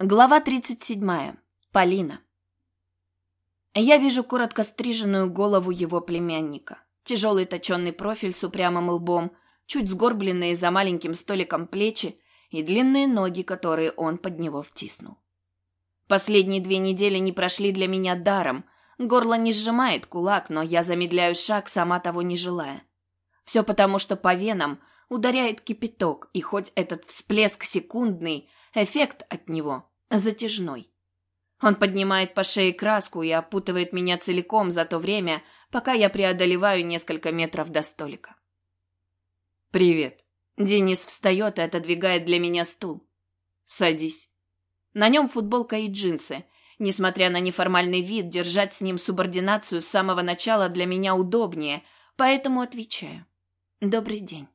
Глава 37. Полина. Я вижу коротко стриженную голову его племянника. Тяжелый точенный профиль с упрямым лбом, чуть сгорбленные за маленьким столиком плечи и длинные ноги, которые он под него втиснул. Последние две недели не прошли для меня даром. Горло не сжимает кулак, но я замедляю шаг, сама того не желая. Все потому, что по венам ударяет кипяток, и хоть этот всплеск секундный, эффект от него затяжной. Он поднимает по шее краску и опутывает меня целиком за то время, пока я преодолеваю несколько метров до столика. «Привет». Денис встает и отодвигает для меня стул. «Садись». На нем футболка и джинсы. Несмотря на неформальный вид, держать с ним субординацию с самого начала для меня удобнее, поэтому отвечаю. «Добрый день».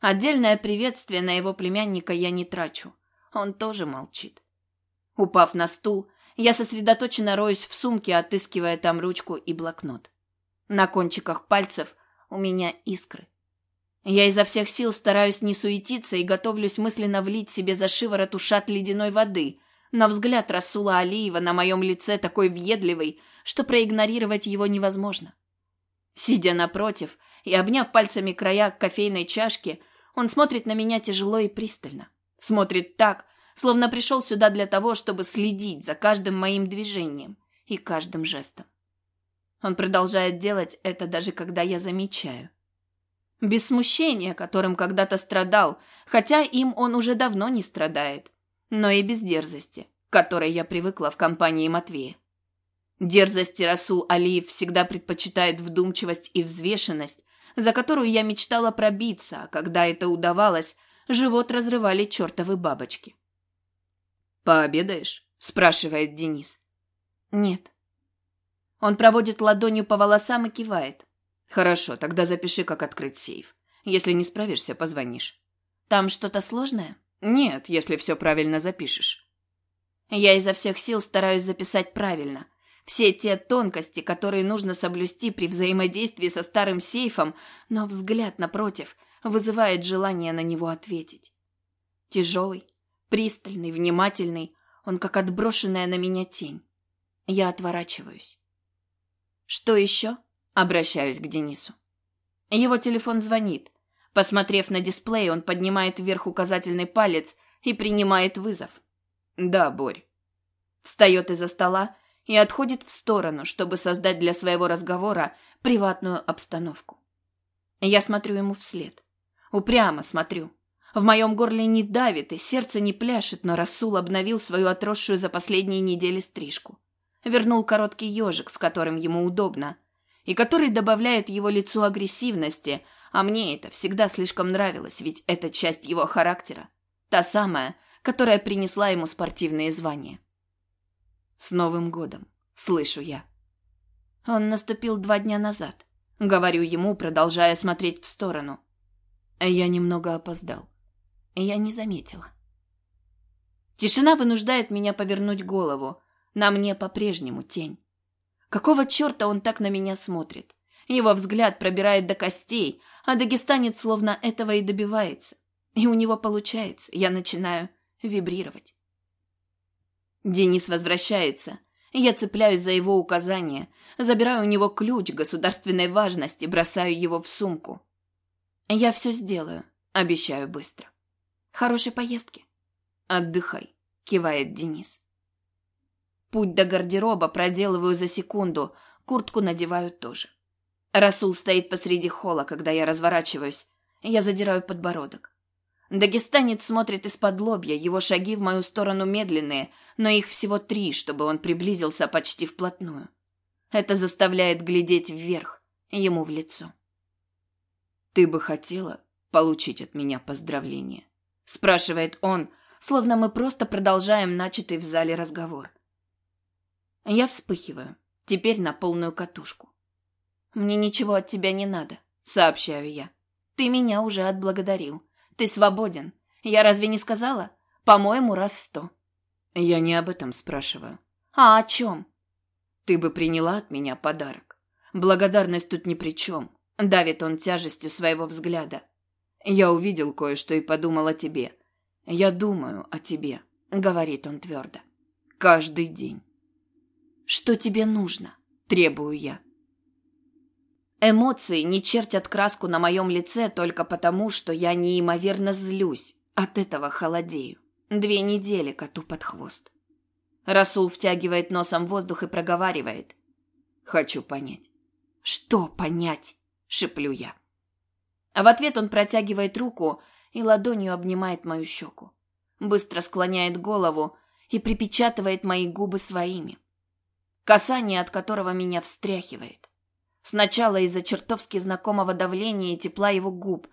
Отдельное приветствие на его племянника я не трачу. Он тоже молчит. Упав на стул, я сосредоточенно роюсь в сумке, отыскивая там ручку и блокнот. На кончиках пальцев у меня искры. Я изо всех сил стараюсь не суетиться и готовлюсь мысленно влить себе за шиворот ушат ледяной воды, но взгляд Расула Алиева на моем лице такой въедливый, что проигнорировать его невозможно. Сидя напротив и обняв пальцами края кофейной чашки, он смотрит на меня тяжело и пристально. Смотрит так, словно пришел сюда для того, чтобы следить за каждым моим движением и каждым жестом. Он продолжает делать это даже когда я замечаю. Без смущения, которым когда-то страдал, хотя им он уже давно не страдает, но и без дерзости, к которой я привыкла в компании Матвея. Дерзости Расул Алиев всегда предпочитает вдумчивость и взвешенность, за которую я мечтала пробиться, а когда это удавалось, живот разрывали чертовы бабочки. «Пообедаешь?» – спрашивает Денис. «Нет». Он проводит ладонью по волосам и кивает. «Хорошо, тогда запиши, как открыть сейф. Если не справишься, позвонишь». «Там что-то сложное?» «Нет, если все правильно запишешь». Я изо всех сил стараюсь записать правильно. Все те тонкости, которые нужно соблюсти при взаимодействии со старым сейфом, но взгляд напротив вызывает желание на него ответить. Тяжелый, Пристальный, внимательный, он как отброшенная на меня тень. Я отворачиваюсь. «Что еще?» – обращаюсь к Денису. Его телефон звонит. Посмотрев на дисплей, он поднимает вверх указательный палец и принимает вызов. «Да, Борь». Встает из-за стола и отходит в сторону, чтобы создать для своего разговора приватную обстановку. Я смотрю ему вслед. Упрямо смотрю. В моем горле не давит и сердце не пляшет, но Расул обновил свою отросшую за последние недели стрижку. Вернул короткий ежик, с которым ему удобно, и который добавляет его лицу агрессивности, а мне это всегда слишком нравилось, ведь это часть его характера. Та самая, которая принесла ему спортивные звания. «С Новым годом!» — слышу я. Он наступил два дня назад. Говорю ему, продолжая смотреть в сторону. Я немного опоздал. Я не заметила. Тишина вынуждает меня повернуть голову. На мне по-прежнему тень. Какого черта он так на меня смотрит? Его взгляд пробирает до костей, а дагестанец словно этого и добивается. И у него получается. Я начинаю вибрировать. Денис возвращается. Я цепляюсь за его указания, забираю у него ключ государственной важности, бросаю его в сумку. Я все сделаю, обещаю быстро. Хорошей поездки. Отдыхай, кивает Денис. Путь до гардероба проделываю за секунду, куртку надеваю тоже. Расул стоит посреди холла, когда я разворачиваюсь. Я задираю подбородок. Дагестанец смотрит из-под лобья, его шаги в мою сторону медленные, но их всего три, чтобы он приблизился почти вплотную. Это заставляет глядеть вверх, ему в лицо. «Ты бы хотела получить от меня поздравление?» спрашивает он, словно мы просто продолжаем начатый в зале разговор. Я вспыхиваю, теперь на полную катушку. Мне ничего от тебя не надо, сообщаю я. Ты меня уже отблагодарил. Ты свободен. Я разве не сказала? По-моему, раз сто. Я не об этом спрашиваю. А о чем? Ты бы приняла от меня подарок. Благодарность тут ни при чем. Давит он тяжестью своего взгляда. Я увидел кое-что и подумал о тебе. Я думаю о тебе. говорит он твердо. Каждый день. Что тебе нужно? Требую я. Эмоции не чертят краску на моем лице только потому, что я неимоверно злюсь. От этого холодею. Две недели коту под хвост. Расул втягивает носом воздух и проговаривает. «Хочу понять». «Что понять?» – шеплю я. А в ответ он протягивает руку и ладонью обнимает мою щеку. Быстро склоняет голову и припечатывает мои губы своими. Касание, от которого меня встряхивает. Сначала из-за чертовски знакомого давления и тепла его губ,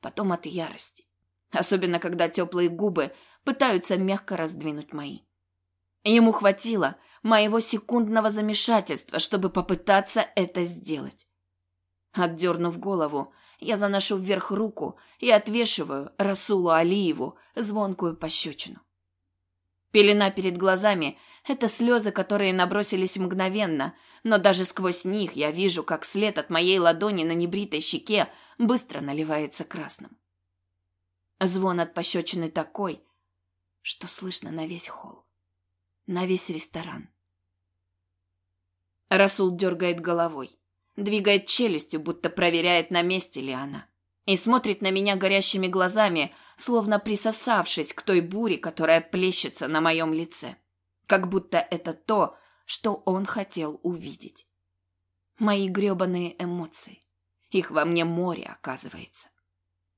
потом от ярости. Особенно, когда теплые губы пытаются мягко раздвинуть мои. Ему хватило моего секундного замешательства, чтобы попытаться это сделать. Отдернув голову, я заношу вверх руку и отвешиваю Расулу Алиеву звонкую пощечину. Пелена перед глазами – это слезы, которые набросились мгновенно, но даже сквозь них я вижу, как след от моей ладони на небритой щеке быстро наливается красным. Звон от пощечины такой, что слышно на весь холл, на весь ресторан. Расул дергает головой, двигает челюстью, будто проверяет, на месте ли она, и смотрит на меня горящими глазами, словно присосавшись к той буре, которая плещется на моем лице. Как будто это то, что он хотел увидеть. Мои грёбаные эмоции. Их во мне море, оказывается.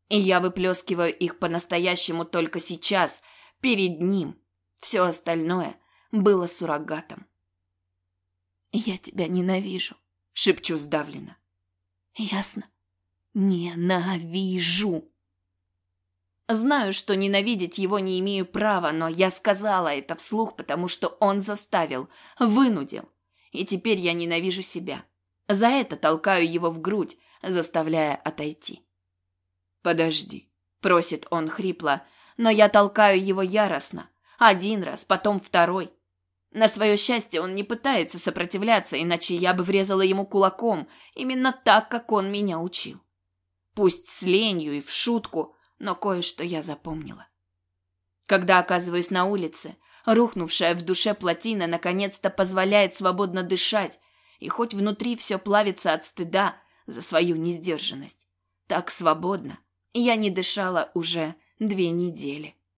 И я выплескиваю их по-настоящему только сейчас, перед ним. Все остальное было суррогатом. «Я тебя ненавижу», — шепчу сдавленно. «Ясно? Ненавижу!» Знаю, что ненавидеть его не имею права, но я сказала это вслух, потому что он заставил, вынудил. И теперь я ненавижу себя. За это толкаю его в грудь, заставляя отойти. «Подожди», — просит он хрипло, но я толкаю его яростно. Один раз, потом второй. На свое счастье он не пытается сопротивляться, иначе я бы врезала ему кулаком, именно так, как он меня учил. Пусть с ленью и в шутку, но кое-что я запомнила. Когда оказываюсь на улице, рухнувшая в душе плотина наконец-то позволяет свободно дышать, и хоть внутри все плавится от стыда за свою несдержанность. Так свободно я не дышала уже две недели.